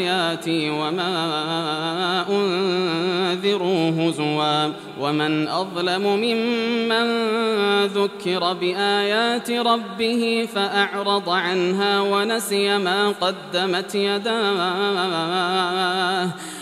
آياتي وما أنذروا هزوا ومن أظلم ممن ذكر بآيات ربه فأعرض عنها ونسي ما قدمت يداه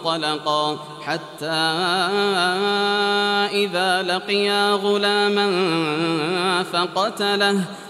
فانطلقا حتى إذا لقيا غلاما فقتله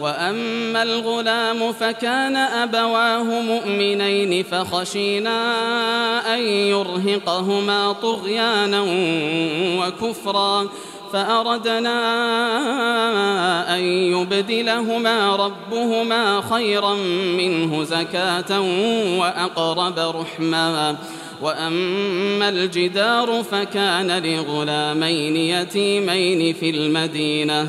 وأما الغلام فكان أبواه مؤمنين فخشينا أن يرهقهما طغيانا وكفرا فأردنا أن يبدلهما ربهما خيرا منه زكاة وأقرب رحما وأما الجدار فكان لغلامين يتيمين في المدينة